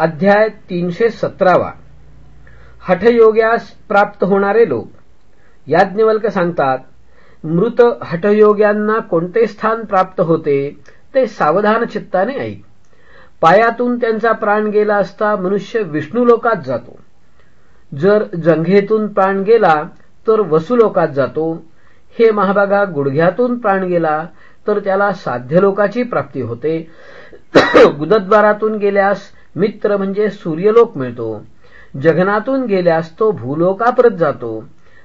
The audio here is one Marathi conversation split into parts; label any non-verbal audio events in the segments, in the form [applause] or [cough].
अध्याय तीनशे सतरावा. हठयोग्यास प्राप्त होणारे लोक. याज्ञवल्क सांगतात मृत हठयोग्यांना कोणते स्थान प्राप्त होते ते सावधान चित्ताने ऐक. पायातून त्यांचा प्राण गेला असता मनुष्य विष्णू लोकात जातो. जर जंघेतून प्राण गेला तर वसुलोकात जातो. हे महाभागा गुडघ्यातून प्राण गेला तर त्याला साध्य लोकाची प्राप्ती होते. [coughs] गुदद्वारातून गेल्यास मित्र म्हणजे सूर्यलोक मिळतो. जगनातून गेल्यास तो भूलोकाप्रत जातो.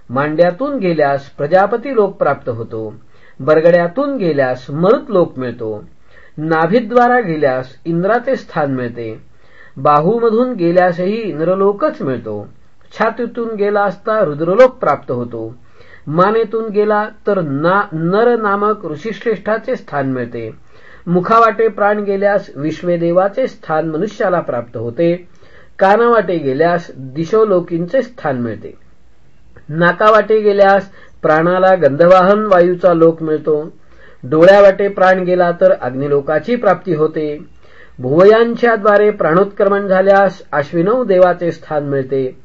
मांड्यातून गेल्यास प्रजापती लोक प्राप्त होतो. बरगड्यातून गेल्यास मरुत लोक मिळतो. नाभीद्वारा गेल्यास इंद्राचे स्थान मिळते. बाहूमधून गेल्यासही इंद्रलोकच मिळतो. छातीतून गेला असता रुद्रलोक प्राप्त होतो. मानेतून गेला तर ना नर नामक ऋषीश्रेष्ठाचे स्थान मिळते. मुखावाटे प्राण गेल्यास विश्वेदेवाचे स्थान मनुष्याला प्राप्त होते. कानावाटे गेल्यास दिशोलोकींचे स्थान मिळते. नाकावाटे गेल्यास प्राणाला गंधवाहन वायूचा लोक मिळतो. डोळ्यावाटे प्राण गेला तर अग्निलोकाची प्राप्ती होते. भुवयांच्याद्वारे प्राणोत्क्रमण झाल्यास अश्विनव देवाचे स्थान मिळते.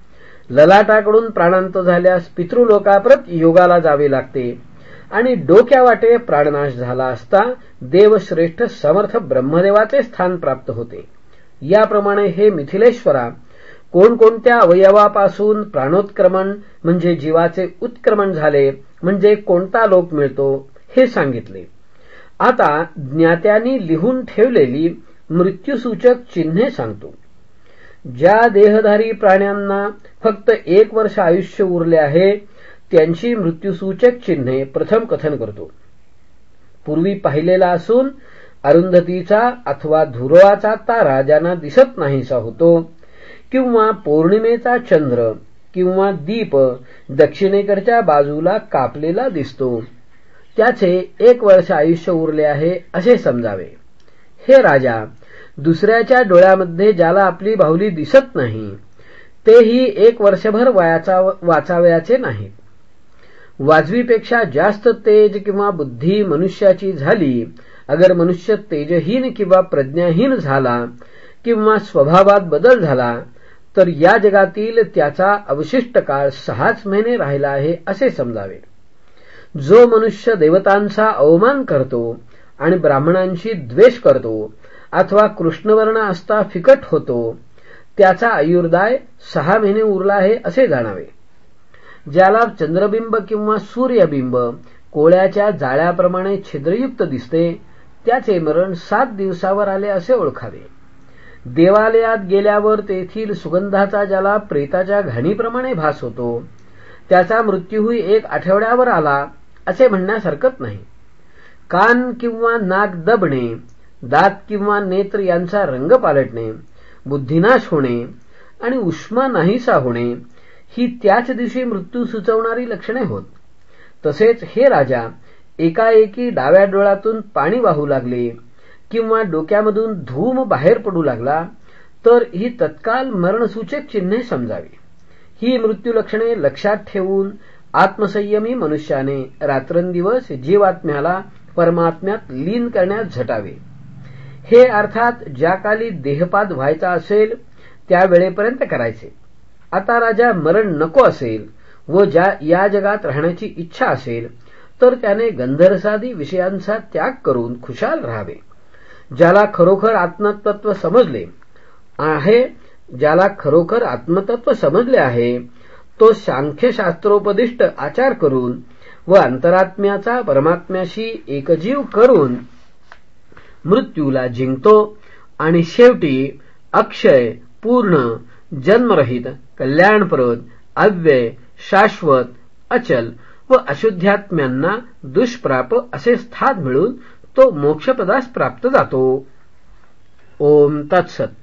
ललाटाकडून प्राणांत झाल्यास पितृलोकाप्रत योगाला जावे लागते. आणि डोक्यावाटे प्राणनाश झाला असता देवश्रेष्ठ समर्थ ब्रह्मदेवाचे स्थान प्राप्त होते. याप्रमाणे हे मिथिलेश्वरा कोणकोणत्या अवयवापासून प्राणोत्क्रमण म्हणजे जीवाचे उत्क्रमण झाले म्हणजे कोणता लोक मिळतो हे सांगितले. आता ज्ञात्यांनी लिहून ठेवलेली मृत्यूसूचक चिन्हे सांगतो. ज्या देहधारी प्राण्यांना फक्त एक वर्ष आयुष्य उरले आहे त्यांची मृत्यूसूचक चिन्हे प्रथम कथन करतो. पूर्वी पाहिलेला असून अरुंधतीचा अथवा धुरवाचा तारा ज्यांना दिसत नाहीसा होतो किंवा पौर्णिमेचा चंद्र किंवा दीप दक्षिणेकडच्या बाजूला कापलेला दिसतो त्याचे एक वर्ष आयुष्य उरले आहे असे समजावे. हे राजा दुसऱ्याच्या डोळ्यामध्ये ज्याला आपली बाहुली दिसत नाही तेही एक वर्षभर वयाचा वाचावयाचे नाहीत. वाजवीपेक्षा जास्त तेज किंवा बुद्धी मनुष्याची झाली अगर मनुष्य तेजहीन किंवा प्रज्ञाहीन झाला किंवा स्वभावात बदल झाला तर या जगातील त्याचा अवशिष्ट काळ सहाच महिने राहिला आहे असे समजावे. जो मनुष्य देवतांचा अवमान करतो आणि ब्राह्मणांशी द्वेष करतो अथवा कृष्णवर्ण असता फिकट होतो त्याचा आयुर्दाय सहा महिने उरला आहे असे जाणावे. ज्याला चंद्रबिंब किंवा सूर्यबिंब कोळ्याच्या जाळ्याप्रमाणे छिद्रयुक्त दिसते त्याचे मरण सात दिवसावर आले असे ओळखावे. देवालयात गेल्यावर तेथील सुगंधाचा ज्याला प्रेताच्या घाणीप्रमाणे भास होतो त्याचा मृत्यूही एक आठवड्यावर आला असे म्हणण्यास हरकत नाही. कान किंवा नाक दबणे दात किंवा नेत्र यांचा रंग पालटणे बुद्धिनाश होणे आणि उष्मा नाहीसा होणे ही त्याच दिवशी मृत्यू सुचवणारी लक्षणे होत. तसेच हे राजा एकाएकी डाव्या डोळ्यातून पाणी वाहू लागले किंवा डोक्यामधून धूम बाहेर पडू लागला तर ही तत्काल मरणसूचक चिन्हे समजावी. ही मृत्यू लक्षणे लक्षात ठेवून आत्मसंयमी मनुष्याने रात्रंदिवस जीवात्म्याला परमात्म्यात लीन करण्यात झटावे. हे अर्थात ज्या काली देहपात व्हायचा असेल त्यावेळेपर्यंत करायचे. आता राजा मरण नको असेल व ज्या या जगात राहण्याची इच्छा असेल तर त्याने गंधरसादी विषयांचा त्याग करून खुशाल राहावे. ज्याला खरोखर आत्मतत्व समजले आहे ज्याला खरोखर आत्मतत्व समजले आहे तो सांख्यशास्त्रोपदिष्ट आचार करून व अंतरात्म्याचा परमात्म्याशी एकजीव करून मृत्यूला जिंकतो आणि शेवटी अक्षय पूर्ण जन्मरहित कल्याणप्रद अव्यय शाश्वत अचल व अशुद्ध्यात्म्यांना दुष्प्राप असे स्थान मिळून तो मोक्षपदास प्राप्त जातो. ओम तत्सत.